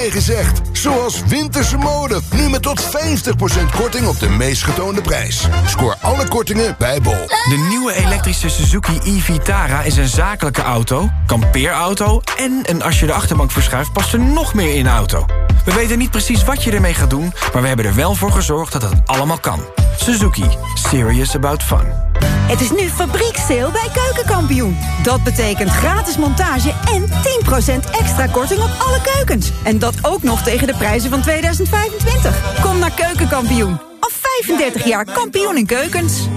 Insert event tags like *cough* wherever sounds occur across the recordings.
tegen. Zoals winterse mode, nu met tot 50% korting op de meest getoonde prijs. Scoor alle kortingen bij Bol. De nieuwe elektrische Suzuki e-Vitara is een zakelijke auto, kampeerauto... en een als je de achterbank verschuift past er nog meer in auto. We weten niet precies wat je ermee gaat doen... maar we hebben er wel voor gezorgd dat het allemaal kan. Suzuki. Serious about fun. Het is nu fabrieksteel bij Keukenkampioen. Dat betekent gratis montage en 10% extra korting op alle keukens. En dat ook nog tegen de prijzen van 2025. Kom naar Keukenkampioen. Al 35 jaar kampioen in keukens.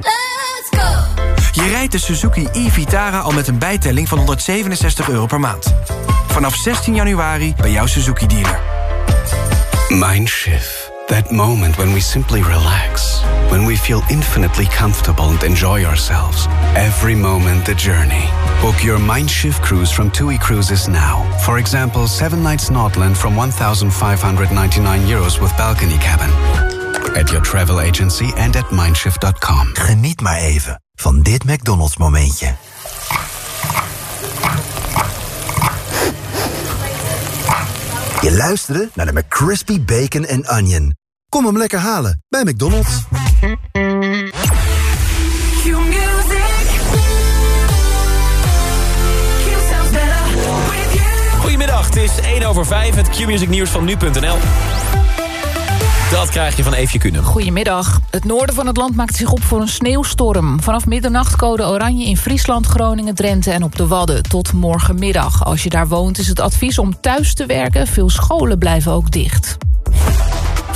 Let's go! Je rijdt de Suzuki e-Vitara al met een bijtelling van 167 euro per maand. Vanaf 16 januari bij jouw Suzuki-dealer. Mindshift. That moment when we simply relax. When we feel infinitely comfortable and enjoy ourselves. Every moment the journey. Book your Mindshift cruise from TUI Cruises now. For example, 7 nights Nordland from 1,599 euros with balcony cabin. At your travel agency and at mindshift.com. Geniet maar even van dit McDonald's momentje. Je luisterde naar de McCrispy Bacon and Onion. Kom hem lekker halen bij McDonald's. Goedemiddag, het is 1 over 5, het Q-music nieuws van nu.nl. Dat krijg je van Eefje Kunnen. Goedemiddag. Het noorden van het land maakt zich op voor een sneeuwstorm. Vanaf middernacht code oranje in Friesland, Groningen, Drenthe en op de Wadden. Tot morgenmiddag. Als je daar woont is het advies om thuis te werken. Veel scholen blijven ook dicht.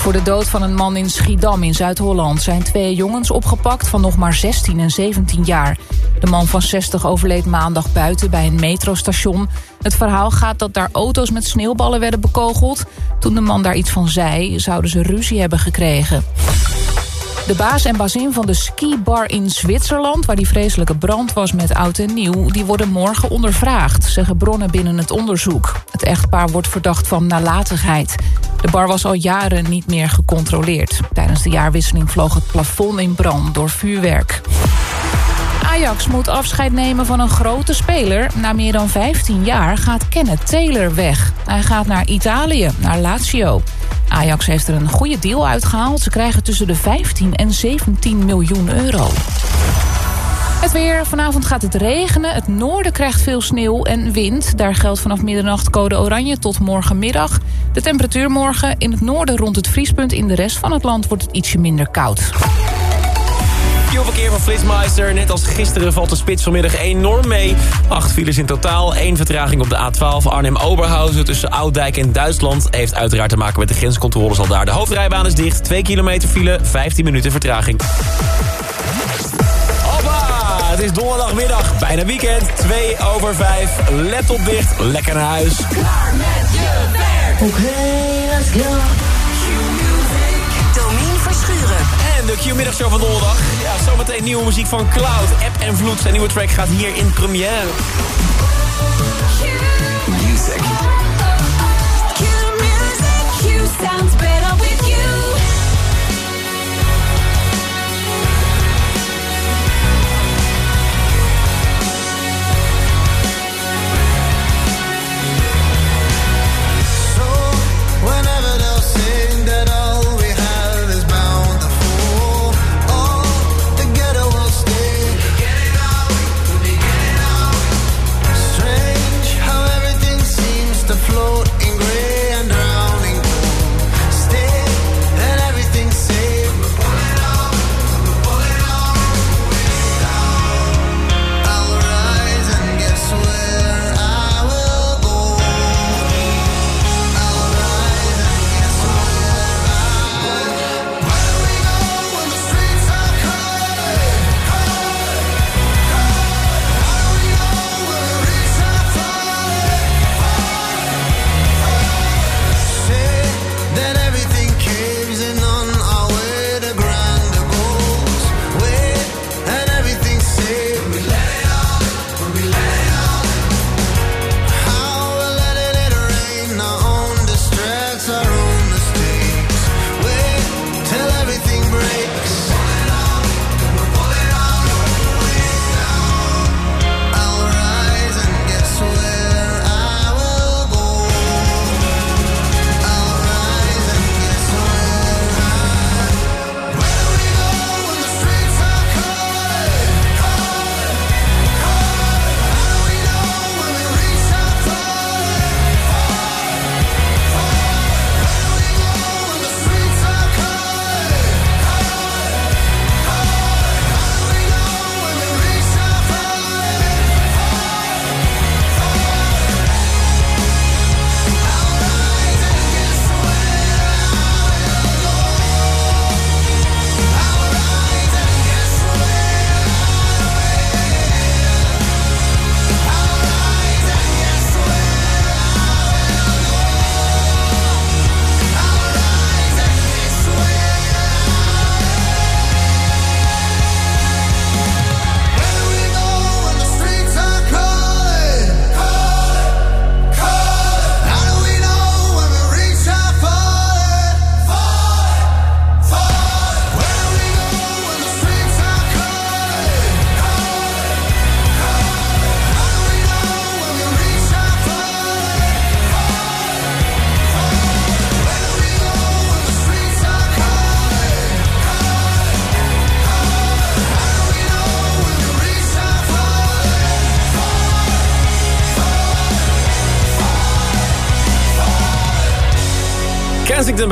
Voor de dood van een man in Schiedam in Zuid-Holland... zijn twee jongens opgepakt van nog maar 16 en 17 jaar. De man van 60 overleed maandag buiten bij een metrostation. Het verhaal gaat dat daar auto's met sneeuwballen werden bekogeld. Toen de man daar iets van zei, zouden ze ruzie hebben gekregen. De baas en bazin van de skibar in Zwitserland... waar die vreselijke brand was met oud en nieuw... die worden morgen ondervraagd, zeggen bronnen binnen het onderzoek. Het echtpaar wordt verdacht van nalatigheid. De bar was al jaren niet meer gecontroleerd. Tijdens de jaarwisseling vloog het plafond in brand door vuurwerk. Ajax moet afscheid nemen van een grote speler. Na meer dan 15 jaar gaat Kenneth Taylor weg. Hij gaat naar Italië, naar Lazio. Ajax heeft er een goede deal uitgehaald. Ze krijgen tussen de 15 en 17 miljoen euro. Het weer. Vanavond gaat het regenen. Het noorden krijgt veel sneeuw en wind. Daar geldt vanaf middernacht code oranje tot morgenmiddag. De temperatuur morgen in het noorden rond het vriespunt. In de rest van het land wordt het ietsje minder koud. Verkeer van Flitsmeister. Net als gisteren valt de spits vanmiddag enorm mee. Acht files in totaal. Eén vertraging op de A12 Arnhem-Oberhausen tussen Ouddijk en Duitsland. Heeft uiteraard te maken met de grenscontroles al daar. De hoofdrijbaan is dicht. 2 kilometer file, 15 minuten vertraging. Het is donderdagmiddag, bijna weekend. 2 over 5. Let op dicht, lekker naar huis. Klaar met je werk. Oké, let's go. Domien Verschuren. En de Q-middagshow van donderdag. Ja, zometeen nieuwe muziek van Cloud, App en Vloed. Zijn nieuwe track gaat hier in première. Music. Q music. Q sounds better with you.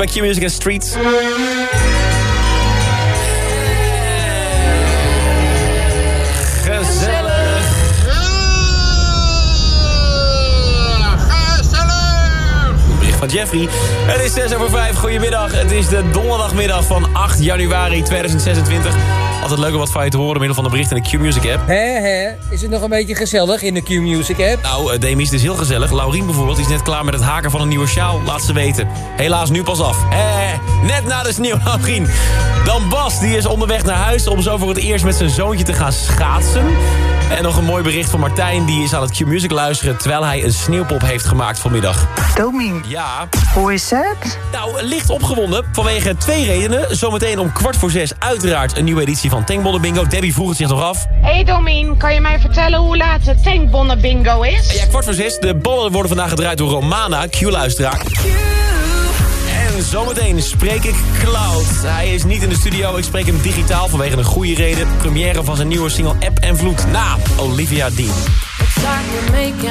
Bij Q-Music and Street. Gezellig. Bericht van Jeffrey. Het is 6 over 5. Goedemiddag. Het is de donderdagmiddag van 8 januari 2026. Altijd leuk om wat van je te horen middel van de bericht in de Q-Music app. Hé, hé, is het nog een beetje gezellig in de Q-Music app? Nou, uh, Demi, het is heel gezellig. Laurien bijvoorbeeld is net klaar met het haken van een nieuwe sjaal. Laat ze weten. Helaas nu pas af. Hé, net na de sneeuw, *laughs* Laurien. Dan Bas, die is onderweg naar huis om zo voor het eerst met zijn zoontje te gaan schaatsen. En nog een mooi bericht van Martijn. Die is aan het Q-Music luisteren terwijl hij een sneeuwpop heeft gemaakt vanmiddag. Domien, Ja, hoe is het? nou, licht opgewonden vanwege twee redenen. Zometeen om kwart voor zes uiteraard een nieuwe editie van Tankbonnen Bingo. Debbie vroeg het zich nog af. Hey Domien, kan je mij vertellen hoe laat de tankbonnen bingo is? Ja, kwart voor zes. De ballen worden vandaag gedraaid door Romana, Q-luisteraar. En zometeen spreek ik Cloud. Hij is niet in de studio, ik spreek hem digitaal vanwege een goede reden. Première van zijn nieuwe single App en Vloed na Olivia Dean. Like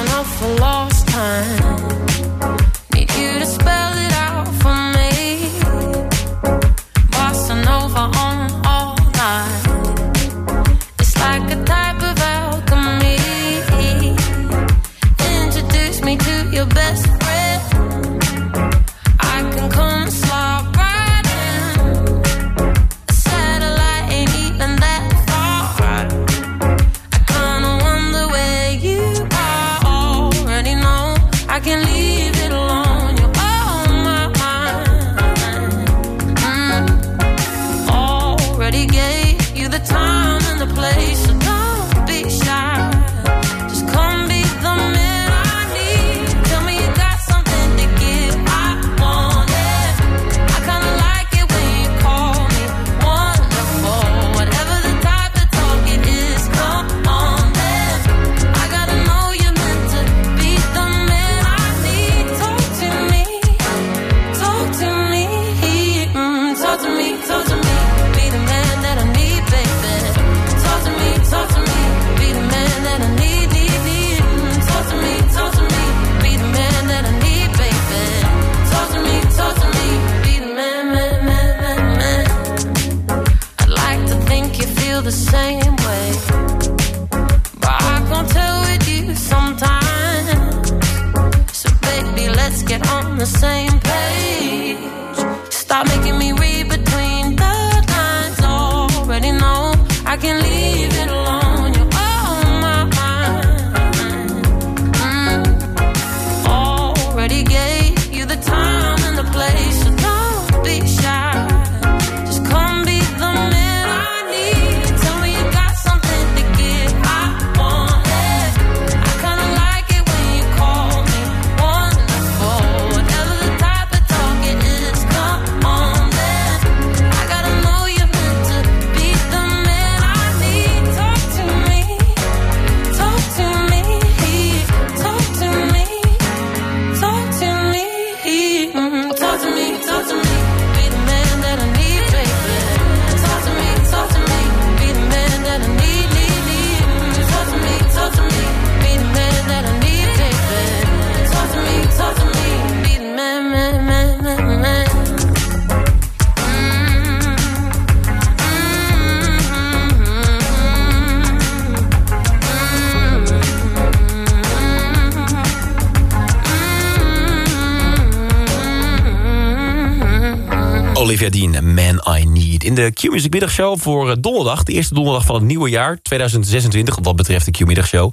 Q-Music Middagshow voor eh, donderdag. De eerste donderdag van het nieuwe jaar, 2026. Wat betreft de Q-Middagshow.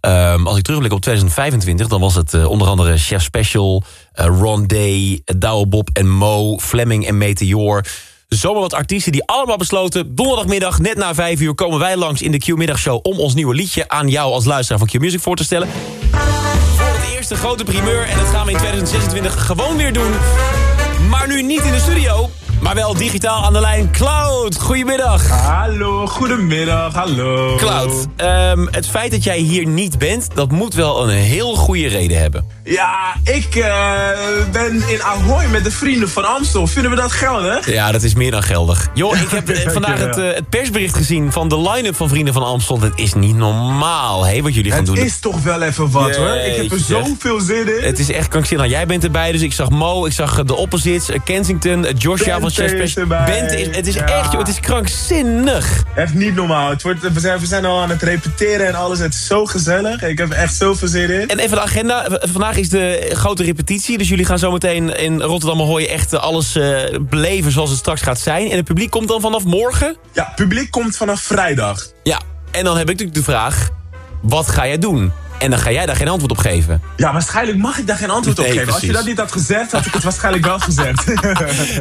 Ehm, als ik terugblik op 2025, dan was het eh, onder andere Chef Special... eh, Ron Day, Douwe Bob en Mo, Fleming en Meteor... Zomaar wat artiesten die allemaal besloten... donderdagmiddag, net na vijf uur, komen wij langs in de Q-middagshow... om ons nieuwe liedje aan jou als luisteraar van Q-Music voor te stellen. Voor het eerste grote primeur. En dat gaan we in 2026 gewoon weer doen. Maar nu niet in de studio, maar wel digitaal aan de lijn. Cloud, goedemiddag. Hallo, goedemiddag, hallo. Cloud, ehm, het feit dat jij hier niet bent, dat moet wel een heel goede reden hebben. Ja, ik eh, ben in Ahoy met de vrienden van Amstel. Vinden we dat geldig? Ja, dat is meer dan geldig. Joh, ik heb *laughs* eh, vandaag het, eh, het persbericht gezien van de line-up van Vrienden van Amstel. Het is niet normaal, hè, wat jullie gaan Het doen. is toch wel even wat hoor. Ik heb er zoveel zin in. Het is echt krankzinnig. Nou, jij bent erbij, dus ik zag Mo, ik zag de Opposites, Kensington, Joshua van Is het is Ja. echt, joh, het is krankzinnig. Echt niet normaal. Het wordt, we, zijn, we zijn al aan het repeteren en alles. Het is zo gezellig. Ik heb echt zoveel zin in. En even de agenda. Vandaag is de grote repetitie. Dus jullie gaan zometeen in Rotterdam Ahoy echt eh, alles eh, beleven zoals het straks gaat zijn. En het publiek komt dan vanaf morgen? Ja, publiek komt vanaf vrijdag. Ja, en dan heb ik natuurlijk de vraag, wat ga jij doen? En dan ga jij daar geen antwoord op geven. Ja, waarschijnlijk mag ik daar geen antwoord op geven. Als je dat niet had gezegd, had ik het waarschijnlijk wel gezegd. *laughs*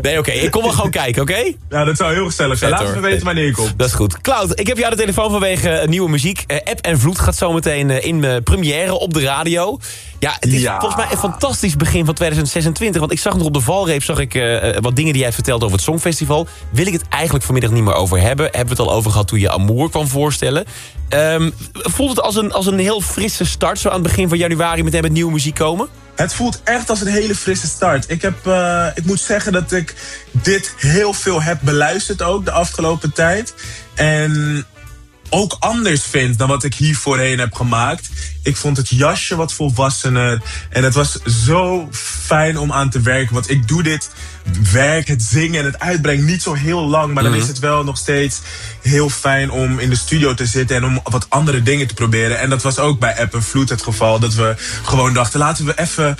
Nee, oké, ik kom wel gewoon kijken, oké? ja, dat zou heel gezellig zijn. Me hoor. weten wanneer je komt. Dat is goed. Cloud, ik heb jou de telefoon vanwege nieuwe muziek. Eh, App en Vloed gaat zometeen eh, in eh, première op de radio. Ja, het is Ja. volgens mij een fantastisch begin van 2026. Want ik zag nog op de valreep zag ik, wat dingen die jij vertelde over het Songfestival. Wil ik het eigenlijk vanmiddag niet meer over hebben. Hebben we het al over gehad toen je Amour kwam voorstellen. Ehm, voelt het als een, als een heel frisse start, zo aan het begin van januari... met, met nieuwe muziek komen? Het voelt echt als een hele frisse start. Ik, heb, eh, ik moet zeggen dat ik dit heel veel heb beluisterd ook de afgelopen tijd. En ook anders vind dan wat ik hier voorheen heb gemaakt. Ik vond het jasje wat volwassener. En het was zo fijn om aan te werken. Want ik doe dit werk, het zingen en het uitbrengen niet zo heel lang. Maar dan is het wel nog steeds heel fijn om in de studio te zitten. En om wat andere dingen te proberen. En dat was ook bij App en Vloed het geval. Dat we gewoon dachten, laten we even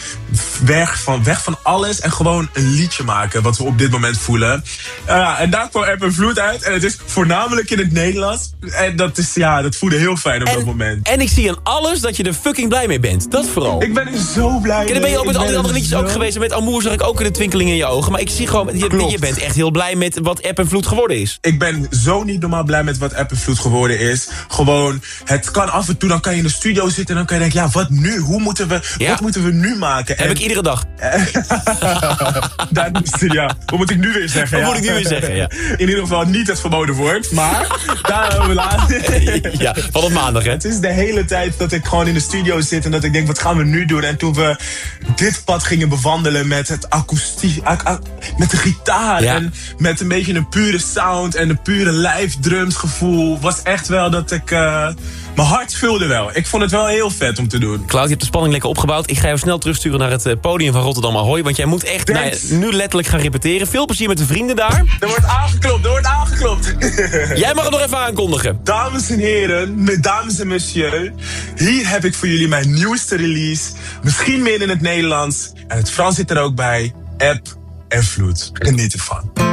weg van, weg van alles. En gewoon een liedje maken wat we op dit moment voelen. Ja, en daar kwam App en Vloed uit. En het is voornamelijk in het Nederlands. En dat, is, ja, dat voelde heel fijn op dat moment. En ik zie aan alles dat je er fucking blij mee bent. Dat vooral. Ik ben er zo blij En dan ben je ook mee. met al die andere er liedjes ook geweest. En met Amour zag ik ook een twinkeling in je ogen. Maar ik zie gewoon, je, je bent echt heel blij met wat App en Vloed geworden is. Ik ben zo niet normaal blij met wat App en Vloed geworden is. Gewoon, het kan af en toe, dan kan je in de studio zitten en dan kan je denken, ja, wat nu? Hoe moeten we, Ja. wat moeten we nu maken? Heb En ik iedere dag. *laughs* daar moest ja, wat moet ik nu weer zeggen? Wat ja? moet ik nu weer zeggen, ja. *laughs* In ieder geval niet het verboden woord, maar *laughs* daar we later. Ja, van op maandag, hè? Het is de hele tijd dat ik gewoon in de studio zit en dat ik denk, wat gaan we nu doen? En toen we dit pad gingen bewandelen met het akoestiek, ak- ak- met de gitaar Ja. en met een beetje een pure sound en een pure live drums gevoel, was echt wel dat ik, eh, mijn hart vulde wel. Ik vond het wel heel vet om te doen. Cloud, je hebt de spanning lekker opgebouwd. Ik ga jou snel terugsturen naar het eh, podium van Rotterdam Ahoy. Want jij moet echt nou nu letterlijk gaan repeteren. Veel plezier met de vrienden daar. Er wordt aangeklopt, er wordt aangeklopt. *laughs* Jij mag het nog even aankondigen. Dames en heren, mesdames en monsieur, hier heb ik voor jullie mijn nieuwste release. Misschien meer in het Nederlands. En het Frans zit er ook bij. App en vloed. Geniet ervan.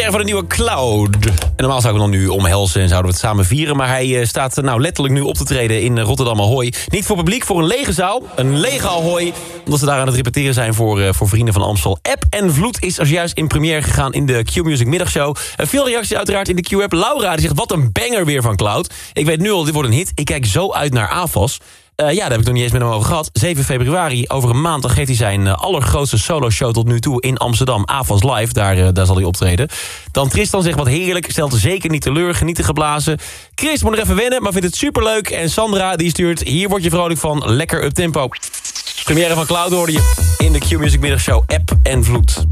Van de nieuwe Cloud. En normaal zouden we hem dan nu omhelzen en zouden we het samen vieren... maar hij eh, staat eh, nou letterlijk nu op te treden in eh, Rotterdam Ahoy. Niet voor publiek, voor een lege zaal. Een lege Ahoy, omdat ze daar aan het repeteren zijn... voor, voor Vrienden van Amstel. App en Vloed is als juist in première gegaan in de Q-Music middagshow. Veel reacties uiteraard in de Q-app. Laura die zegt, wat een banger weer van Cloud. Ik weet nu al, dit wordt een hit. Ik kijk zo uit naar AFAS. Eh, ja, daar heb ik nog niet eens met hem over gehad. 7 februari, over een maand, dan geeft hij zijn eh, allergrootste solo-show tot nu toe in Amsterdam. AFAS Live, daar, eh, daar zal hij optreden. Dan Tristan zegt wat heerlijk, stelt zeker niet teleur, genieten geblazen. Chris moet nog even wennen, maar vindt het superleuk. En Sandra, die stuurt, hier word je vrolijk van, lekker up tempo. Première van Cloud hoorde je in de Q-Music middagshow App en Vloed.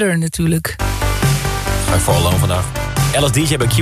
Better natuurlijk. Ga ik voor Alone vandaag. Bij Q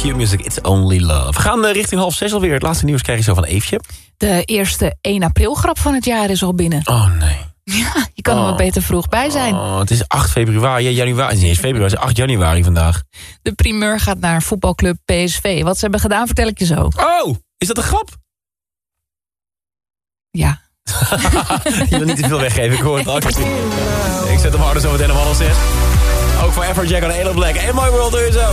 Sommieu, Q-Music, It's Only Love. We gaan eh, richting half zes alweer. Het laatste nieuws krijg je zo van Eefje. De eerste 1 april grap van het jaar is al binnen. Oh nee. *laughs* Ja, je kan er Oh. wat beter vroeg bij zijn. Oh, het is 8 februari. Ja, januari. Het is februari, het is 8 januari vandaag. De primeur gaat naar voetbalclub PSV. Wat ze hebben gedaan vertel ik je zo. Oh, is dat een grap? Ja. *laughs* je wil niet te veel weggeven, ik hoor het al. Ik zet hem harder zo meteen om half zes. Ook voor Afrojack aan Elo Black. En My World doe je zo.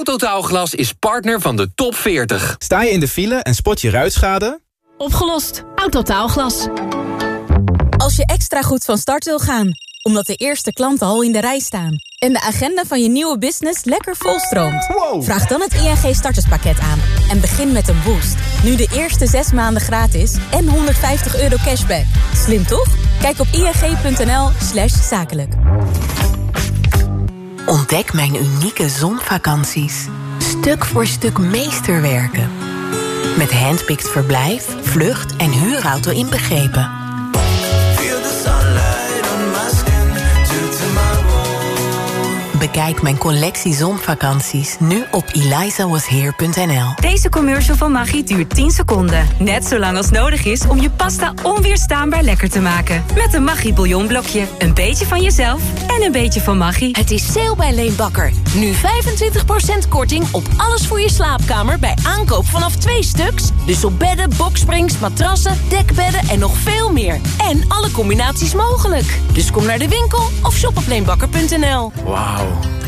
Autotaalglas is partner van de top 40. Sta je in de file en spot je ruitschade? Opgelost. Autotaalglas. Als je extra goed van start wil gaan, omdat de eerste klanten al in de rij staan... en de agenda van je nieuwe business lekker volstroomt... vraag dan het ING starterspakket aan en begin met een boost. Nu de eerste zes maanden gratis en 150 euro cashback. Slim toch? Kijk op ing.nl slash zakelijk. Ontdek mijn unieke zonvakanties. Stuk voor stuk meesterwerken. Met handpicked verblijf, vlucht en huurauto inbegrepen. Bekijk Bekijk mijn collectie zonvakanties nu op elizawasheer.nl. Deze commercial van Maggi duurt 10 seconden. Net zo lang als nodig is om je pasta onweerstaanbaar lekker te maken. Met een Maggi bouillonblokje. Een beetje van jezelf en een beetje van Maggi. Het is sale bij Leenbakker. Nu 25% korting op alles voor je slaapkamer bij aankoop vanaf twee stuks. Dus op bedden, boksprings, matrassen, dekbedden en nog veel meer. En alle combinaties mogelijk. Dus kom naar de winkel of shop op leenbakker.nl. Wauw.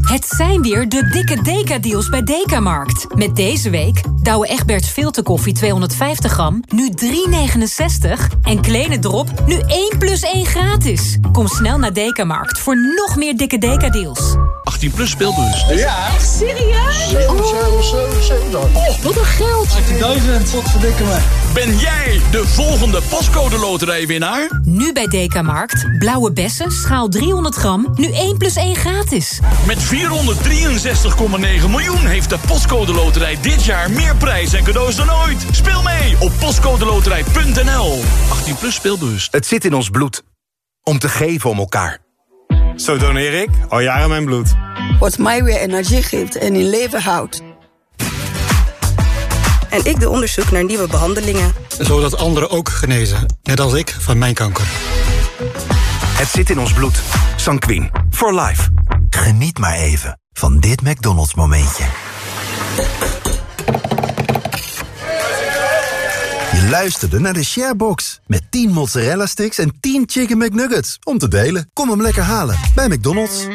Het zijn weer de dikke Deka-deals bij Dekamarkt. Met deze week Douwe Egberts filterkoffie 250 gram, nu 3,69. En Kleine Drop, nu 1 plus 1 gratis. Kom snel naar Dekamarkt voor nog meer dikke Deka-deals. 18 plus speelbus. Ja. Echt serieus? Oh, wat een geld. 18.000, wat verdikken me. Ben jij de volgende pascode loterijwinnaar? Nu bij Dekamarkt, blauwe bessen, schaal 300 gram, nu 1 plus 1 gratis. Met 463,9 miljoen heeft de Postcode Loterij dit jaar meer prijs en cadeaus dan ooit. Speel mee op postcodeloterij.nl. 18 plus speelbus. Het zit in ons bloed. Om te geven om elkaar. Zo doneer ik al jaren mijn bloed. Wat mij weer energie geeft en in leven houdt. En ik doe onderzoek naar nieuwe behandelingen. Zodat anderen ook genezen, net als ik van mijn kanker. Het zit in ons bloed. Sanquin. For life. Geniet maar even van dit McDonald's momentje. Je luisterde naar de Sharebox. Met 10 mozzarella sticks en 10 chicken McNuggets. Om te delen. Kom hem lekker halen bij McDonald's.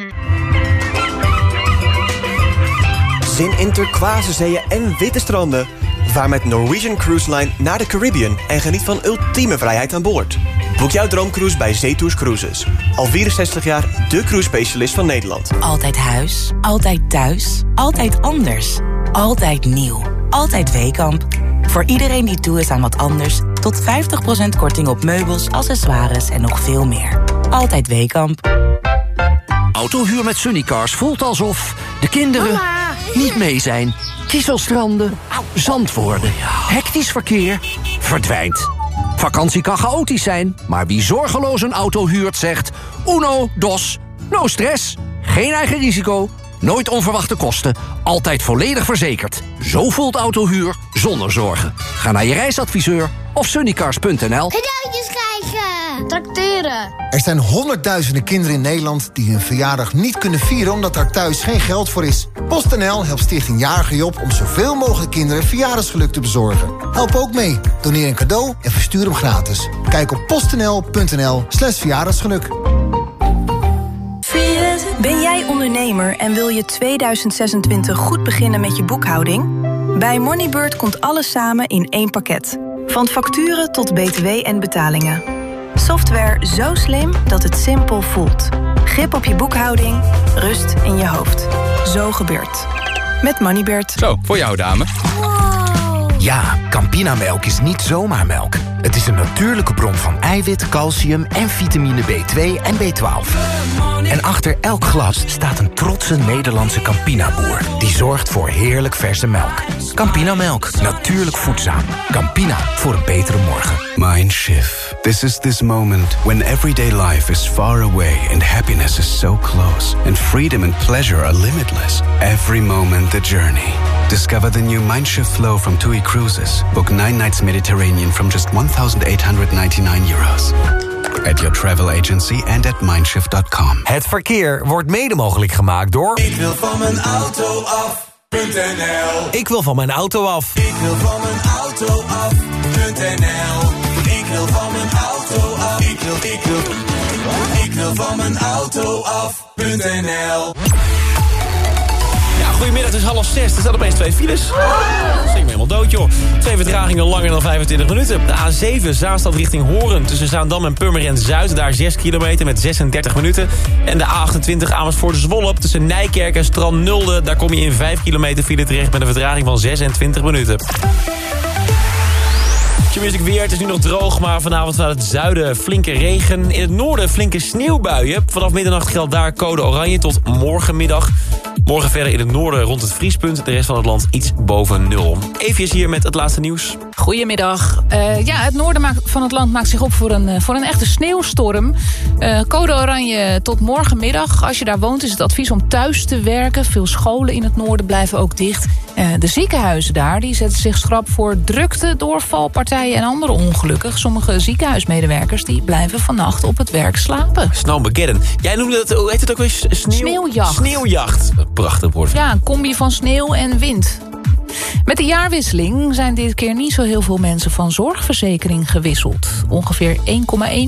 Zin in turquoise zeeën en witte stranden. Vaar met Norwegian Cruise Line naar de Caribbean en geniet van ultieme vrijheid aan boord. Boek jouw droomcruise bij Zetours Cruises. Al 64 jaar de cruise specialist van Nederland. Altijd huis, altijd thuis, altijd anders. Altijd nieuw, altijd Weekamp. Voor iedereen die toe is aan wat anders... tot 50% korting op meubels, accessoires en nog veel meer. Altijd Weekamp. Autohuur met Sunnycars voelt alsof de kinderen niet mee zijn. Kieselstranden, zand worden, hectisch verkeer, verdwijnt. Vakantie kan chaotisch zijn, maar wie zorgeloos een auto huurt zegt... uno, dos, no stress, geen eigen risico, nooit onverwachte kosten... altijd volledig verzekerd. Zo voelt autohuur zonder zorgen. Ga naar je reisadviseur of sunnycars.nl. Cadeautjes Tracteren! Er zijn honderdduizenden kinderen in Nederland die hun verjaardag niet kunnen vieren omdat daar thuis geen geld voor is. PostNL helpt Stichting Jarige Job om zoveel mogelijk kinderen verjaardagsgeluk te bezorgen. Help ook mee. Doneer een cadeau en verstuur hem gratis. Kijk op postnl.nl slash verjaardagsgeluk. Ben jij ondernemer en wil je 2026 goed beginnen met je boekhouding? Bij Moneybird komt alles samen in één pakket. Van facturen tot btw en betalingen. Software zo slim dat het simpel voelt. Grip op je boekhouding, rust in je hoofd. Zo gebeurt. Met Moneybird. Zo, voor jou dame. Ja, Campinamelk is niet zomaar melk. Het is een natuurlijke bron van eiwit, calcium en vitamine B2 en B12. En achter elk glas staat een trotse Nederlandse Campina-boer... die zorgt voor heerlijk verse melk. Campinamelk, natuurlijk voedzaam. Campina, voor een betere morgen. Mindshift. This is this moment when everyday life is far away and happiness is so close, and freedom and pleasure are limitless. Every moment the journey. Discover the new Mindshift flow from TUI Cruises. Book nine nights Mediterranean from just 1,899 euros. At your travel agency and at mindshift.com. Het verkeer wordt mede mogelijk gemaakt door... Ik wil van mijn auto af.nl Ik wil van mijn auto af. Ik wil van mijn auto af.nl Ik wil van mijn auto af. Ik wil, ik wil, ik wil van mijn auto af.nl Goedemiddag, het is half zes. Er staan opeens twee files. Dat is me helemaal dood, joh. Twee vertragingen langer dan 25 minuten. De A7, Zaanstad richting Horen. Tussen Zaandam en Purmerend Zuid. Daar 6 kilometer met 36 minuten. En de A28 Amersfoort Zwolle. Tussen Nijkerk en Strand Nulde. Daar kom je in 5 kilometer file terecht met een vertraging van 26 minuten. Music weer, het is nu nog droog, maar vanavond vanuit het zuiden flinke regen. In het noorden flinke sneeuwbuien. Vanaf middernacht geldt daar code oranje tot morgenmiddag. Morgen verder in het noorden rond het vriespunt. De rest van het land iets boven nul. Even hier met het laatste nieuws. Goedemiddag. Uh, ja, het noorden van het land maakt zich op voor een, uh, voor een echte sneeuwstorm. Uh, code oranje tot morgenmiddag. Als je daar woont is het advies om thuis te werken. Veel scholen in het noorden blijven ook dicht. De ziekenhuizen daar die zetten zich schrap voor drukte, doorvalpartijen en andere ongelukken. Sommige ziekenhuismedewerkers die blijven vannacht op het werk slapen. Snowmageddon. Jij noemde dat, hoe heet het ook weer? Sneeuw... Sneeuwjacht. Sneeuwjacht. Prachtig woord. Ja, een combi van sneeuw en wind. Met de jaarwisseling zijn dit keer niet zo heel veel mensen van zorgverzekering gewisseld. Ongeveer 1,1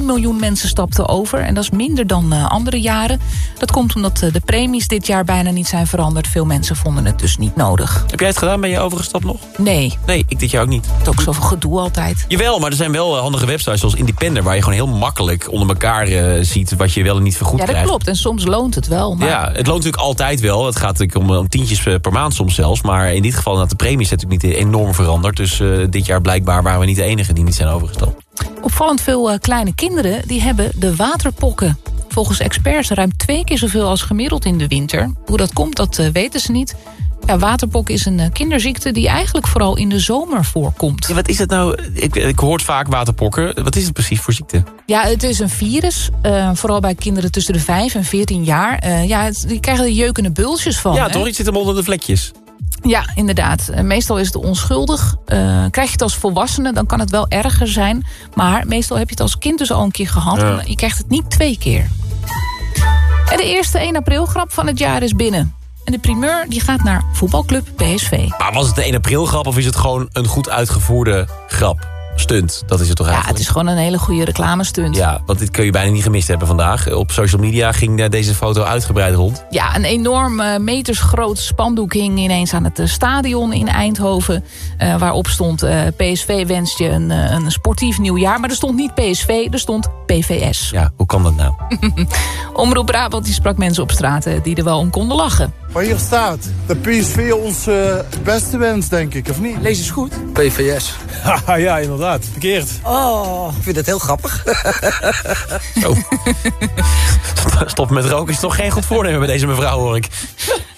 miljoen mensen stapten over en dat is minder dan uh, andere jaren. Dat komt omdat uh, de premies dit jaar bijna niet zijn veranderd. Veel mensen vonden het dus niet nodig. Heb jij het gedaan? Ben je overgestapt nog? Nee. Nee, ik dit jaar ook niet. Het is ook zoveel gedoe altijd. Jawel, maar er zijn wel handige websites zoals Independer... waar je gewoon heel makkelijk onder elkaar uh, ziet wat je wel en niet vergoed krijgt. Ja, dat klopt. En soms loont het wel. Maar... Ja, het loont natuurlijk altijd wel. Het gaat natuurlijk om, om tientjes per maand soms zelfs. Maar in dit geval, de premie is natuurlijk niet enorm veranderd. Dus uh, dit jaar blijkbaar waren we niet de enige die niet zijn overgestapt. Opvallend veel uh, kleine kinderen die hebben de waterpokken. Volgens experts ruim twee keer zoveel als gemiddeld in de winter. Hoe dat komt, dat uh, weten ze niet. Ja, waterpok is een kinderziekte die eigenlijk vooral in de zomer voorkomt. Ja, wat is het nou? Ik, ik hoor vaak waterpokken. Wat is het precies voor ziekte? Ja, het is een virus. Uh, vooral bij kinderen tussen de 5 en 14 jaar. Uh, ja, het, die krijgen er jeukende bultjes van. Ja, hè? toch? Iets zit hem onder de vlekjes. Ja, inderdaad. Meestal is het onschuldig. Uh, krijg je het als volwassene, dan kan het wel erger zijn. Maar meestal heb je het als kind dus al een keer gehad. Ja. Je krijgt het niet twee keer. En de eerste 1 april grap van het jaar is binnen. En de primeur die gaat naar voetbalclub PSV. Maar was het de 1 april grap of is het gewoon een goed uitgevoerde grap? Stunt, dat is het toch eigenlijk? Ja, het is gewoon een hele goede reclamestunt. Ja, want dit kun je bijna niet gemist hebben vandaag. Op social media ging deze foto uitgebreid rond. Ja, een enorm uh, metersgroot spandoek hing ineens aan het uh, stadion in Eindhoven. Uh, waarop stond PSV wenst je een, een sportief nieuwjaar. Maar er stond niet PSV, er stond PVS. Ja, hoe kan dat nou? *laughs* Omroep Brabant die sprak mensen op straat die er wel om konden lachen. Maar hier staat, de PSV ons beste wens, denk ik, of niet? Lees eens goed. PVS. *laughs* ja, inderdaad. Verkeerd. Oh, ik vind het heel grappig. *laughs* oh. Stop met roken is toch geen goed voornemen bij deze mevrouw, hoor ik.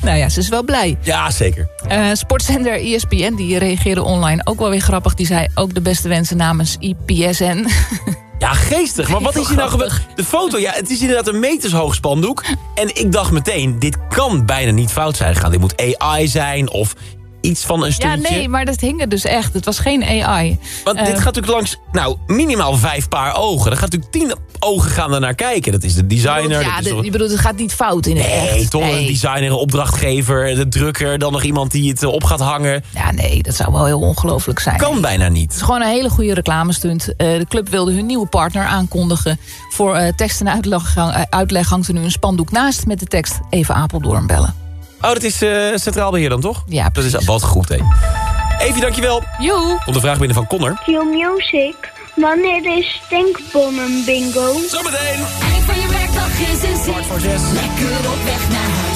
Nou ja, ze is wel blij. Ja, zeker. Uh, sportzender ESPN die reageerde online ook wel weer grappig. Die zei ook de beste wensen namens IPSN. *laughs* Ja, geestig. Maar wat is hier nou gebeurd? De foto, ja, het is inderdaad een metershoog spandoek. En ik dacht meteen, dit kan bijna niet fout zijn gegaan. Dit moet AI zijn of iets van een stuntje. Ja, nee, maar dat hing er dus echt. Het was geen AI. Want uh, dit gaat natuurlijk langs, nou, minimaal vijf paar ogen. Er gaat natuurlijk tien ogen gaan er naar kijken. Dat is de designer. Ja, dat de, toch... je bedoelt, het gaat niet fout in het nee, echt. Toch nee, een designer, een opdrachtgever, de drukker... dan nog iemand die het op gaat hangen. Ja, nee, dat zou wel heel ongelooflijk zijn. Kan bijna niet. Het is gewoon een hele goede reclamestunt. Uh, de club wilde hun nieuwe partner aankondigen. Voor uh, tekst en uitleg, uitleg hangt er nu een spandoek naast... met de tekst even Apeldoorn bellen. Oh, dat is uh, Centraal Beheer dan, toch? Ja, precies. Dat is wat goed, hé. Evie, dankjewel. Joe. Komt de vraag binnen van Connor. Q Music. Wanneer is stinkbommen bingo? Zometeen. Eind van je werkdag is een zin. voor zes. Lekker op weg naar huis.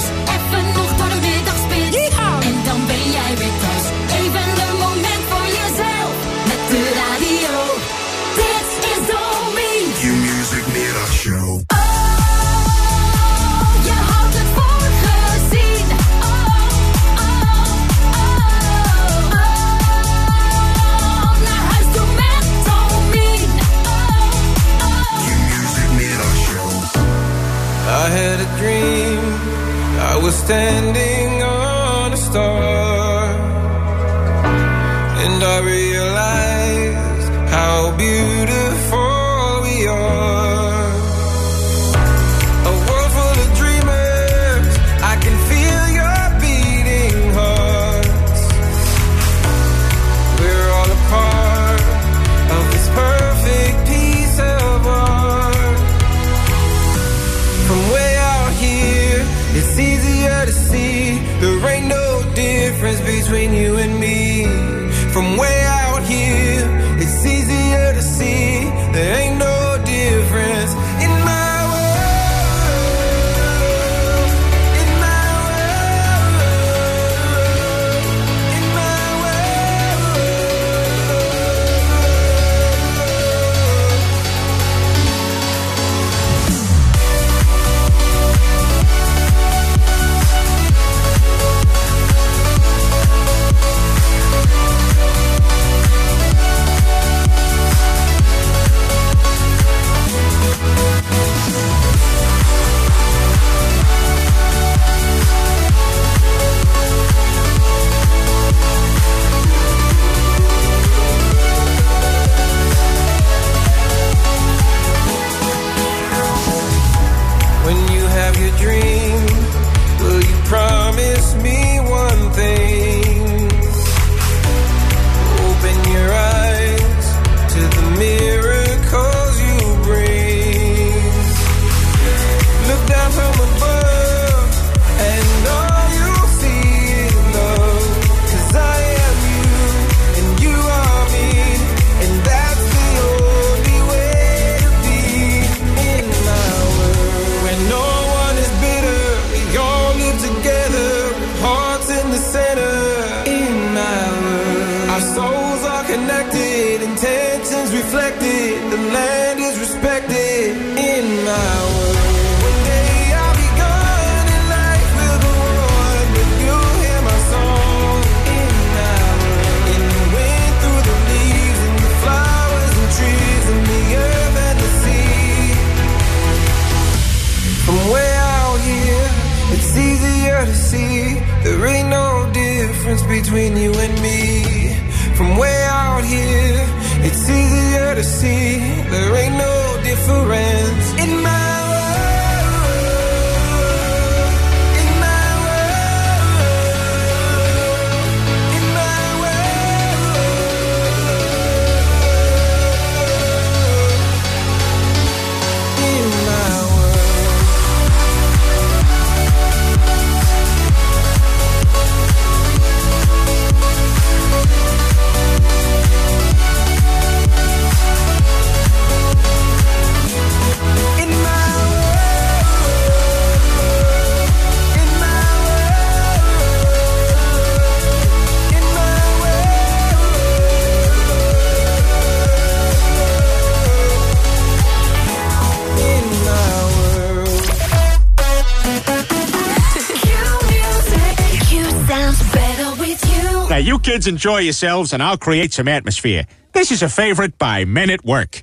Kids enjoy yourselves, and I'll create some atmosphere. This is a favorite by Men at Work.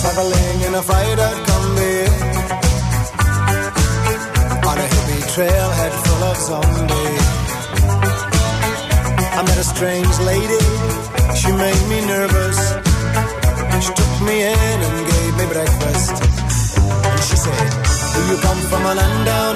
Traveling in a freighter combi On a hippie trailhead full of zombies I met a strange lady She made me nervous from a land down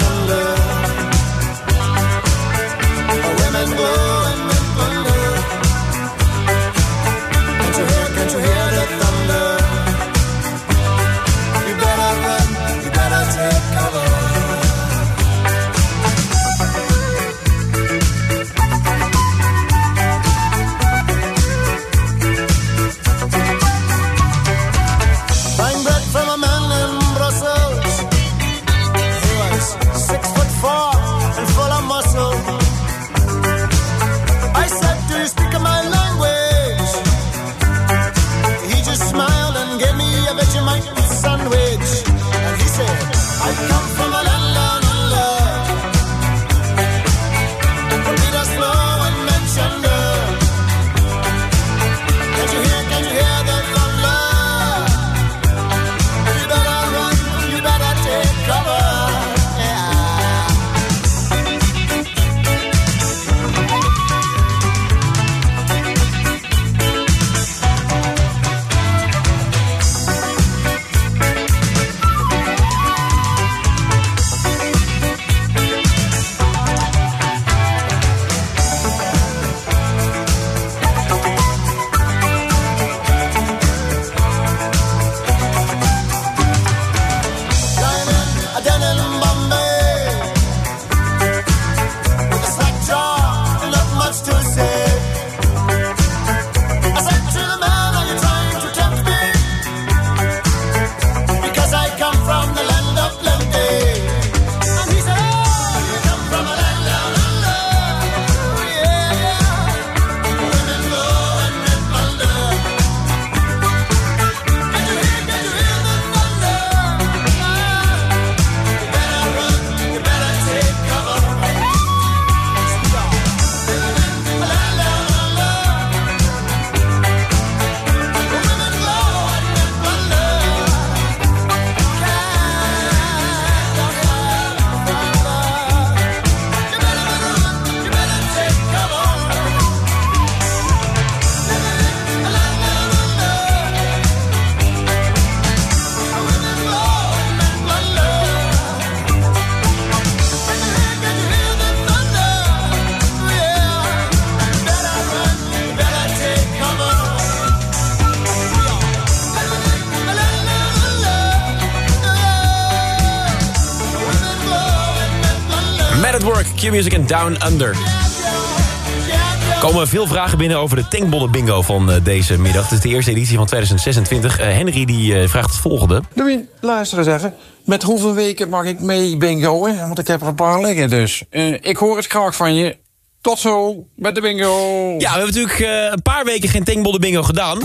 at Work, Q-Music en Down Under. Er komen veel vragen binnen over de tankbollen bingo van eh, deze middag. Het is de eerste editie van 2026. Eh, Henry die, eh, vraagt het volgende. Louis, luister eens even. met hoeveel weken mag ik mee bingo? Hè? Want ik heb er een paar liggen dus. Ik hoor het graag van je. Tot zo met de bingo. Ja, we hebben natuurlijk een paar weken geen tankbollen bingo gedaan.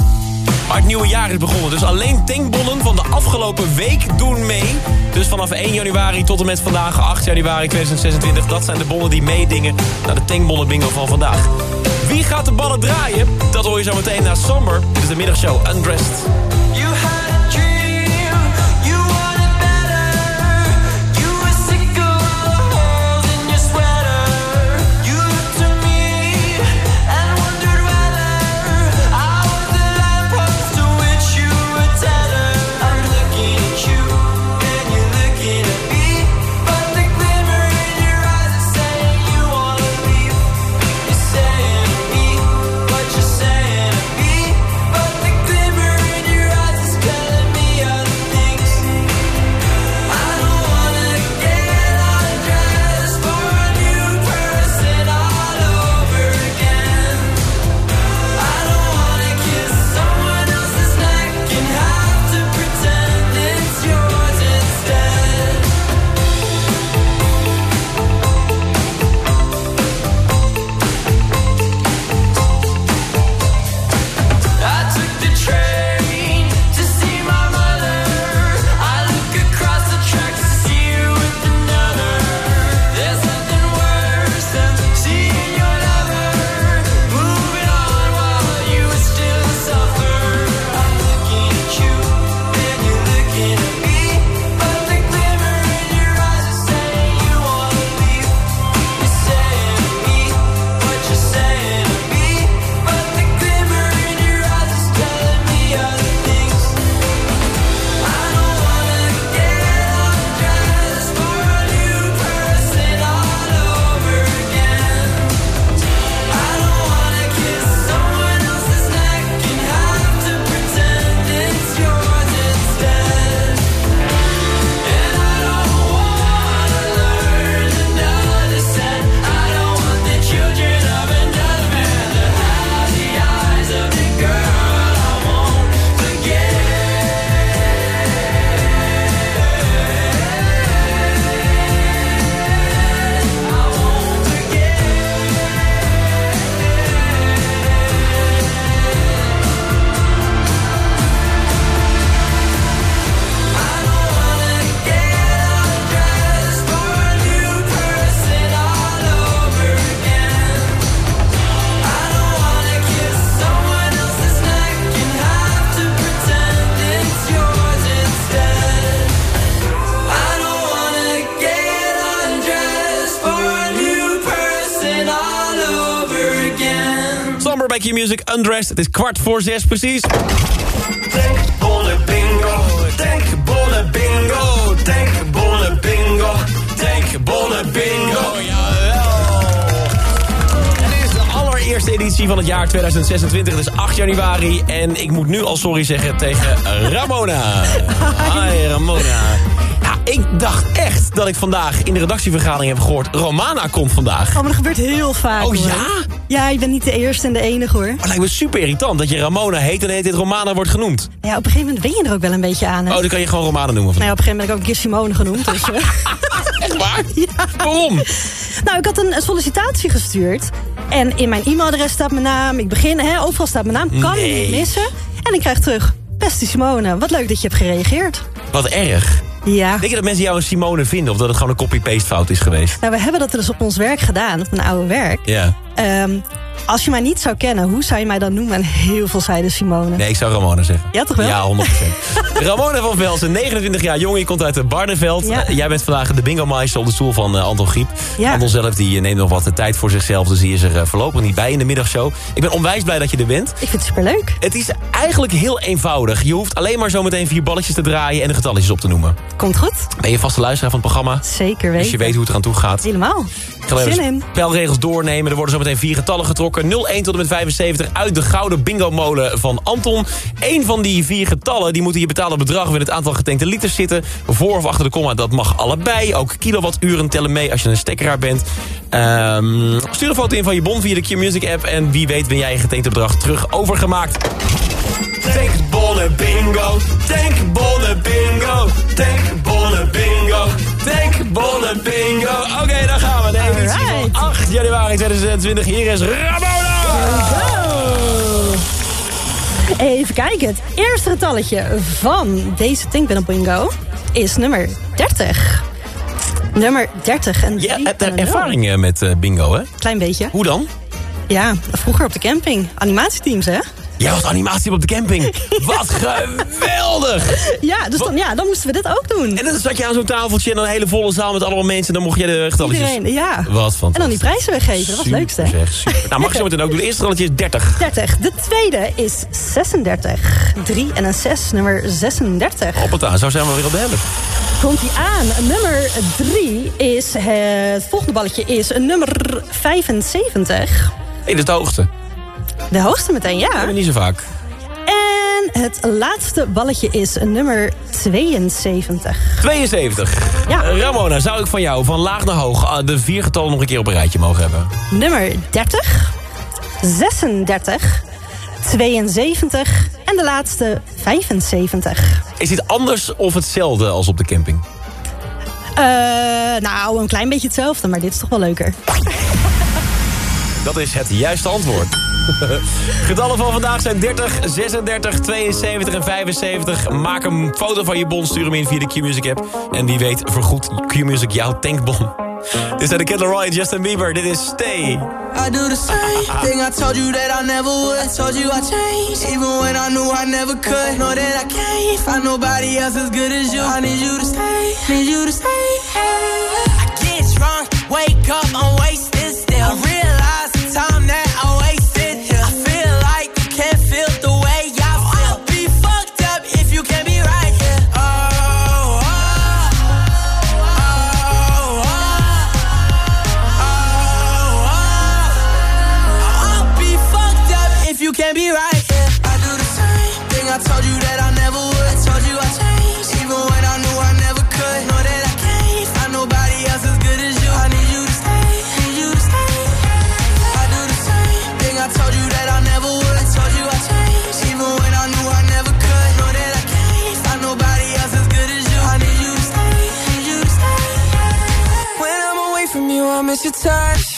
Maar het nieuwe jaar is begonnen. Dus alleen tankbonnen van de afgelopen week doen mee. Dus vanaf 1 januari tot en met vandaag, 8 januari 2026. Dat zijn de bonnen die meedingen naar de tankbollen bingo van vandaag. Wie gaat de ballen draaien? Dat hoor je zo meteen naar Somber. Dit is de middagshow Undressed. Q-Music Undressed. Het is kwart voor zes precies. Tankbollen bingo, tankbollen bingo, tankbollen bingo, tankbollen bingo. Het is de allereerste editie van het jaar 2026. Het is 8 januari. En ik moet nu al sorry zeggen tegen Ramona. Hi Ramona. Ja, ik dacht echt dat ik vandaag in de redactievergadering heb gehoord... Romana komt vandaag. Oh, maar dat gebeurt heel vaak. Oh, hoor. ja? Ja, je bent niet de eerste en de enige hoor. Het lijkt me super irritant dat je Ramona heet en heet dit Romana wordt genoemd. Ja, op een gegeven moment ben je er ook wel een beetje aan. Hè? Oh, dan kan je gewoon Romana noemen. Nou ja, op een gegeven moment ben ik ook een keer Simone genoemd. Dus, eh. *laughs* Echt waar? *laughs* Ja. Waarom? Nou, ik had een sollicitatie gestuurd. En in mijn e-mailadres staat mijn naam. Ik begin, hè, overal staat mijn naam. Kan Nee. je niet missen. En ik krijg terug. Beste Simone, wat leuk dat je hebt gereageerd. Wat erg. Ja. Denk je dat mensen jou een Simone vinden of dat het gewoon een copy-paste fout is geweest? Nou, we hebben dat dus op ons werk gedaan, op mijn oude werk. Ja. Ehm, als je mij niet zou kennen, hoe zou je mij dan noemen? En heel veel zeiden Simone. Nee, ik zou Ramona zeggen. Ja, toch wel? Ja, 100%. *laughs* Ramona van Velsen, 29 jaar jong. Je komt uit Barneveld. Ja. Jij bent vandaag de bingo-meister op de stoel van eh, Anton Griep. Ja. Anton zelf die eh, neemt nog wat tijd voor zichzelf. Dus die is er eh, voorlopig niet bij in de middagshow. Ik ben onwijs blij dat je er bent. Ik vind het superleuk. Het is eigenlijk heel eenvoudig. Je hoeft alleen maar zo meteen vier balletjes te draaien... en de getalletjes op te noemen. Komt goed. Ben je vaste luisteraar van het programma? Zeker weten. Dus je weet hoe het eraan toe gaat. Helemaal. Zin in. spelregels doornemen. Er worden zo meteen vier getallen getrokken. 01 tot en met 75 uit de gouden bingo-molen van Anton. Eén van die vier getallen die moeten je betalen bedrag... waarin het aantal getankte liters zitten. Voor of achter de komma, dat mag allebei. Ook kilowatturen tellen mee als je een stekkeraar bent. Ehm, stuur een foto in van je bon via de Q-Music app. En wie weet ben jij je getankte bedrag terug overgemaakt. Tankbollen Bingo, tankbonnen bingo, tankbonnen bingo, tankbonnen bingo. Oké, daar gaan we. De editie van 8 januari 2020. Hier is Ramona! Even kijken. Het eerste getalletje van deze Tankbinnen Bingo is nummer 30. Nummer 30. En Je hebt er ervaring eh, met eh, bingo, hè? Klein beetje. Hoe dan? Ja, vroeger op de camping. Animatieteams, hè? Jij was animatie op de camping. *laughs* Wat geweldig! Ja, dus dan, ja, dan moesten we dit ook doen. En dan zat je aan zo'n tafeltje en een hele volle zaal met allemaal mensen. En dan mocht je de getalletjes... Iedereen, ja. Wat fantastisch. En dan die prijzen weggeven, dat was het leukste. Zeg, super. Nou, mag je zo meteen ook doen. De eerste getalletje is 30. 30. De tweede is 36. 3 en een 6, nummer 36. Hoppata, zo zijn we weer op de helft. Komt hij aan. Nummer 3 is, het volgende balletje is nummer 75. Nee, dat is de hoogste. De hoogste meteen, ja. Dat we niet zo vaak. En het laatste balletje is nummer 72. 72. Ja. Ramona, zou ik van jou van laag naar hoog eh, de vier getallen nog een keer op een rijtje mogen hebben? Nummer 30. 36. 72. En de laatste 75. Is dit anders of hetzelfde als op de camping? Eh, nou, een klein beetje hetzelfde, maar dit is toch wel leuker. Dat is het juiste antwoord. *laughs* Getallen van vandaag zijn 30, 36, 72 en 75. Maak een foto van je bon, stuur hem in via de Q-Music app. En wie weet vergoedt Q-Music jouw tankbon. Dit zijn de Kid Laroi en Justin Bieber. Dit is Stay. I do the same thing I told you that I never would. I told you I changed, even when I knew I never could. Know that I can't find nobody else as good as you. I need you to stay, need you to stay. I get drunk, wake up, I'm wasted touch.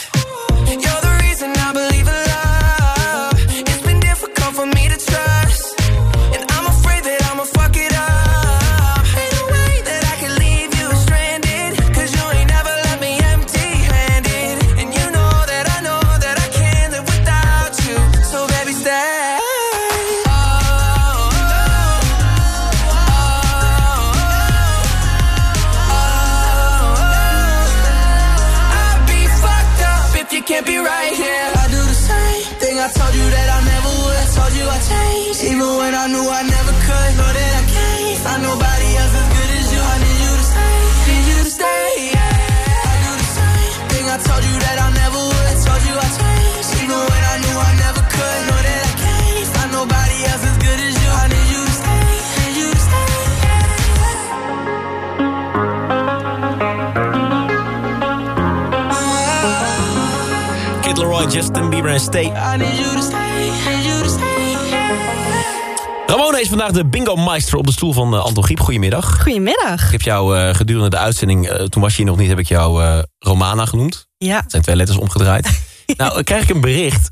Op de stoel van eh, Anton Griep. Goedemiddag. Goedemiddag. Ik heb jou eh, gedurende de uitzending, eh, toen was je hier nog niet, heb ik jou Romana genoemd. Ja. Het zijn twee letters omgedraaid. *laughs* nou, dan krijg ik een bericht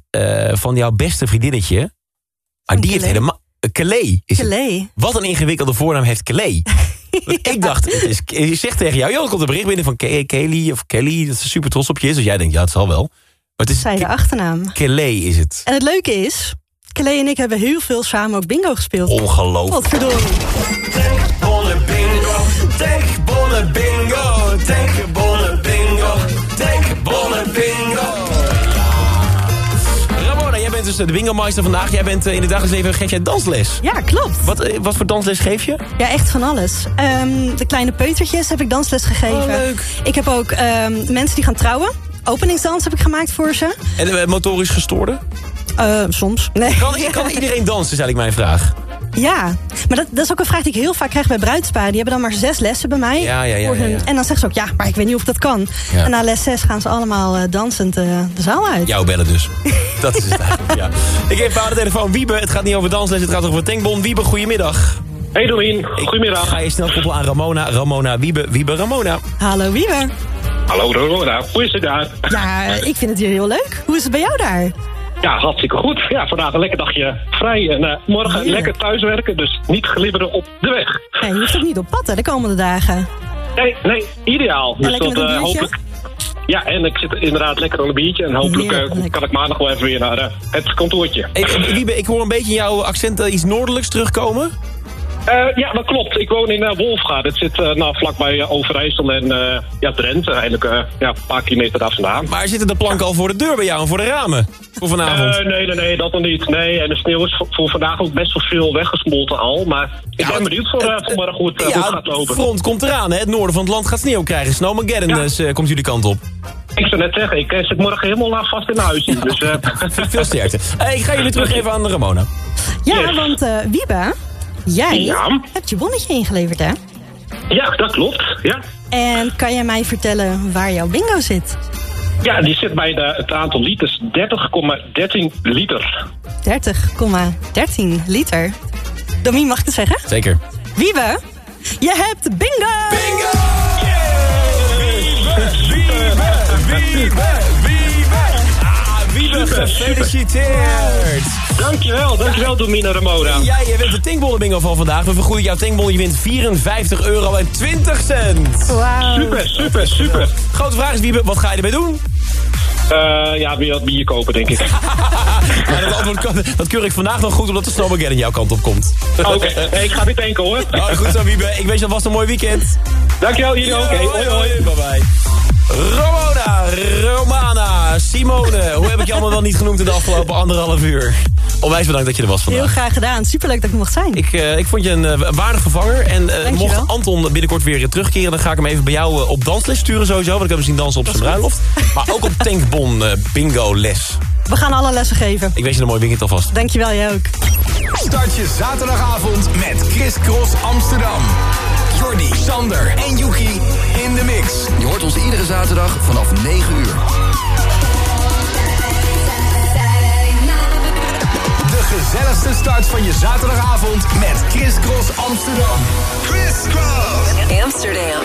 van jouw beste vriendinnetje. Maar die heeft helemaal... Kelly. Is het. Kelly. Wat een ingewikkelde voornaam heeft Kelly. *laughs* Want Ik dacht, is, je zegt tegen jou, joh, er komt een bericht binnen van Ke- Kelly of Kelly, dat ze super trots op je is. Dus jij denkt, ja, het zal wel. Maar het is Zij de achternaam. Kelly is het. En het leuke is, Kelly en ik hebben heel veel samen ook bingo gespeeld. Ongelooflijk. Wat verdorie. Tankbonnen bingo, bingo, bingo, bingo. Ramona, jij bent dus de bingo-meister vandaag. Jij bent eh, in de dagelijks leven, geef jij dansles. Ja, klopt. Wat, eh, wat voor dansles geef je? Ja, echt van alles. Ehm, de kleine peutertjes heb ik dansles gegeven. Oh, leuk. Ik heb ook ehm, mensen die gaan trouwen. Openingsdans heb ik gemaakt voor ze. En eh, motorisch gestoorde? Eh, soms. Nee. Kan, kan iedereen dansen, is eigenlijk mijn vraag. Ja, maar dat, dat is ook een vraag die ik heel vaak krijg bij bruidsparen. Die hebben dan maar zes lessen bij mij. Ja, ja, ja, voor hun-. En dan zeggen ze ook, ja, maar ik weet niet of dat kan. Ja. En na les zes gaan ze allemaal eh, dansend eh, de zaal uit. Jou bellen dus. *laughs* Dat is het eigenlijk, ja. Ik heb aan de telefoon Wiebe. Het gaat niet over dansles, het gaat over tankbon. Wiebe, goedemiddag. Hey Doreen, goedemiddag. Ga je snel koppelen aan Ramona. Ramona, Wiebe, Wiebe, Ramona. Hallo Wiebe. Hallo Dorona, hoe is het daar? Ja, *laughs* ik vind het hier heel leuk. Hoe is het bij jou daar? Ja, hartstikke goed. Ja, vandaag een lekker dagje vrij en eh, morgen Heerlijk. lekker thuiswerken, dus niet glibberen op de weg. Ja, je hoeft ook niet op pad hè, de komende dagen. Nee, nee, ideaal. Ja, lekker met een eh, hopelijk... Ja, en ik zit inderdaad lekker aan een biertje en hopelijk eh, kan ik maandag wel even weer naar het kantoortje. Hey, Wiebe, ik hoor een beetje jouw accent iets noordelijks terugkomen. Eh, ja, dat klopt. Ik woon in eh Wolfga. Dat zit eh, nou, vlakbij Overijssel en eh, ja, Drenthe. Eigenlijk eh, ja, een paar kilometer daar vandaan. Maar zitten de planken al voor de deur bij jou en voor de ramen? Voor vanavond? Eh, nee, nee, nee, dat nog niet. Nee, en de sneeuw is voor, voor vandaag ook best wel veel weggesmolten al. Maar ik ben benieuwd voor, eh, voor morgen hoe het, hoe het gaat het lopen. front komt eraan, hè? Het noorden van het land gaat sneeuw krijgen. Snowmageddon eh, komt jullie kant op. Ik zou net zeggen, ik zit morgen helemaal vast in huis. Dus, eh, *laughs* Veel sterkte. Ik ga jullie teruggeven aan Ramona. Ja, want eh Wiebe, jij Ja? hebt je bonnetje ingeleverd hè? ja, dat klopt. Ja. En kan jij mij vertellen waar jouw bingo zit? ja, die zit bij de, het aantal liters 30,13 liter. 30,13 liter. Domien, mag ik het zeggen? Zeker. Wiebe, je hebt bingo! Bingo! Wiebe, gefeliciteerd! Dankjewel, dankjewel Domina Ramona. Ja, je wint de tankbollen bingo van vandaag. We vergoeden jouw tankbon. Je wint 54 euro en 20 cent. Wauw. Super, super, super. Grote vraag is, Wiebe, wat ga je ermee doen? Eh, ja, weer wat bier kopen, denk ik. *laughs* Ja, dat antwoord kan- dat keur ik vandaag nog goed, omdat de Snowmageddon jouw kant op komt. Oké, hey, ik ga weer tanken hoor. Oh, goed zo, Wiebe. Ik wens je alvast een mooi weekend. Dankjewel, jullie ook. Hey, hoi, hoi. Bye bye. Ramona, Romana, Simone. Hoe heb ik je allemaal wel niet genoemd in de afgelopen anderhalf uur? Onwijs bedankt dat je er was vandaag. Heel graag gedaan. Superleuk dat ik mocht zijn. Ik, eh, ik vond je een eh, waardig vervanger. En eh, mocht Anton binnenkort weer terugkeren... dan ga ik hem even bij jou op dansles sturen sowieso. Want ik heb hem zien dansen op zijn bruiloft. Maar ook op *laughs* tankbon eh, bingo les. We gaan alle lessen geven. Ik wens je een mooi weekend alvast. Dankjewel, jij ook. Start je zaterdagavond met Chris Cross Amsterdam. Jordi, Sander en Yuki de mix. Je hoort ons iedere zaterdag vanaf 9 uur. De gezelligste start van je zaterdagavond met Chris Cross Amsterdam. Chris Cross. Amsterdam.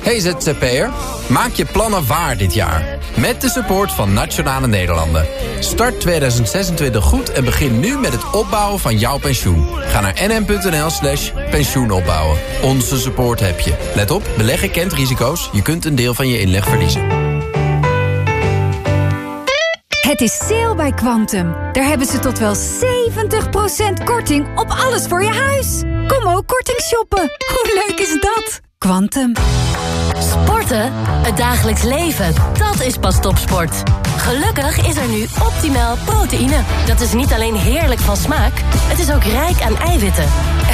Hey ZZP'er, maak je plannen waar dit jaar. Met de support van Nationale Nederlanden. Start 2026 goed en begin nu met het opbouwen van jouw pensioen. Ga naar nm.nl slash pensioenopbouwen. Onze support heb je. Let op, beleggen kent risico's. Je kunt een deel van je inleg verliezen. Het is sale bij Quantum. Daar hebben ze tot wel 70% korting op alles voor je huis. Kom ook korting shoppen. Hoe leuk is dat? Quantum. Sporten? Het dagelijks leven. Dat is pas topsport. Gelukkig is er nu optimaal proteïne. Dat is niet alleen heerlijk van smaak, het is ook rijk aan eiwitten.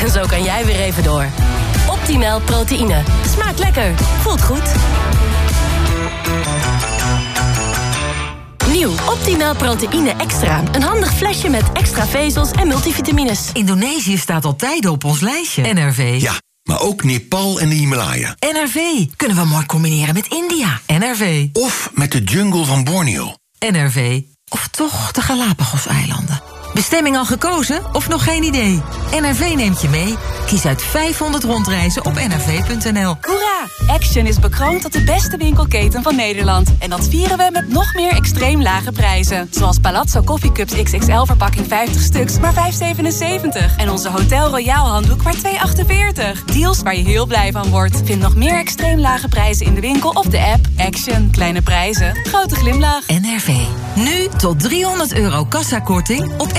En zo kan jij weer even door. Optimaal proteïne. Smaakt lekker. Voelt goed. Nieuw Optimaal Proteïne Extra. Een handig flesje met extra vezels en multivitamines. Indonesië staat al tijden op ons lijstje. NRV. Ja, maar ook Nepal en de Himalaya. NRV. Kunnen we mooi combineren met India. NRV. Of met de jungle van Borneo. NRV. Of toch de Galapagos-eilanden. Bestemming al gekozen of nog geen idee? NRV neemt je mee. Kies uit 500 rondreizen op nrv.nl. Hoera! Action is bekroond tot de beste winkelketen van Nederland. En dat vieren we met nog meer extreem lage prijzen. Zoals Palazzo Coffee Cups XXL verpakking 50 stuks, maar 5,77. En onze Hotel Royal handdoek maar 2,48. Deals waar je heel blij van wordt. Vind nog meer extreem lage prijzen in de winkel of de app. Action. Kleine prijzen. Grote glimlach. NRV. Nu tot 300 euro kassakorting op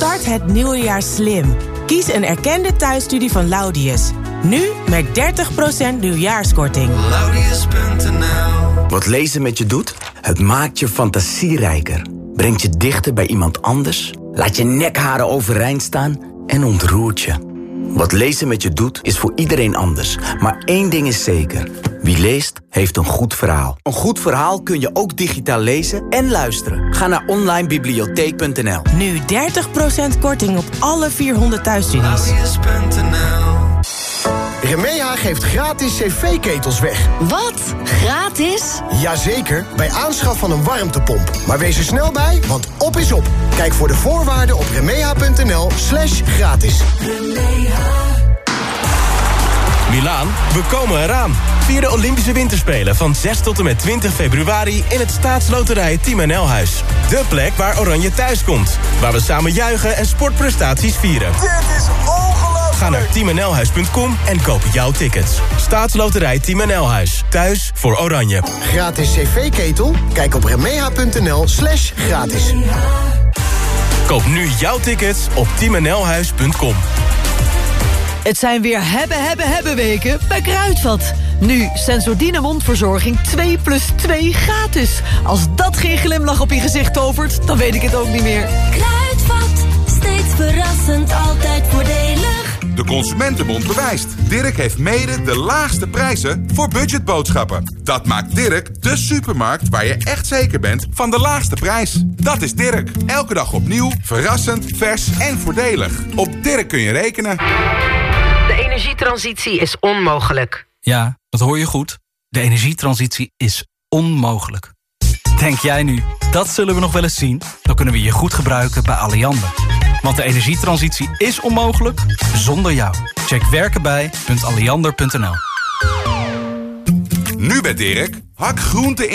Start het nieuwe jaar slim. Kies een erkende thuisstudie van Laudius. Nu met 30% nieuwjaarskorting. Laudius.nl Wat lezen met je doet? Het maakt je fantasierijker. Brengt je dichter bij iemand anders. Laat je nekharen overeind staan en ontroert je. Wat lezen met je doet, is voor iedereen anders. Maar één ding is zeker. Wie leest, heeft een goed verhaal. Een goed verhaal kun je ook digitaal lezen en luisteren. Ga naar onlinebibliotheek.nl Nu 30% korting op alle 400 thuisstudies. Remeha geeft gratis cv-ketels weg. Wat? Gratis? Jazeker, bij aanschaf van een warmtepomp. Maar wees er snel bij, want op is op. Kijk voor de voorwaarden op remeha.nl slash gratis. Milaan, we komen eraan. Vier de Olympische Winterspelen van 6 tot en met 20 februari... in het staatsloterij Team NL Huis. De plek waar Oranje thuis komt. Waar we samen juichen en sportprestaties vieren. Dit is! Ga naar teamnlhuis.com en koop jouw tickets. Staatsloterij Team NL Huis. Thuis voor Oranje. Gratis cv-ketel? Kijk op remeha.nl slash gratis. Koop nu jouw tickets op teamnlhuis.com. Het zijn weer hebben, hebben, hebben weken bij Kruidvat. Nu Sensordine mondverzorging 2 plus 2 gratis. Als dat geen glimlach op je gezicht tovert, dan weet ik het ook niet meer. Kruidvat, steeds verrassend, altijd voordelig. De Consumentenbond bewijst. Dirk heeft mede de laagste prijzen voor budgetboodschappen. Dat maakt Dirk de supermarkt waar je echt zeker bent van de laagste prijs. Dat is Dirk. Elke dag opnieuw, verrassend, vers en voordelig. Op Dirk kun je rekenen. De energietransitie is onmogelijk. Ja, dat hoor je goed. De energietransitie is onmogelijk. Denk jij nu, dat zullen we nog wel eens zien? Dan kunnen we je goed gebruiken bij Alliander. Want de energietransitie is onmogelijk zonder jou. Check werkenbij.alliander.nl Nu bij Dirk, hak groente in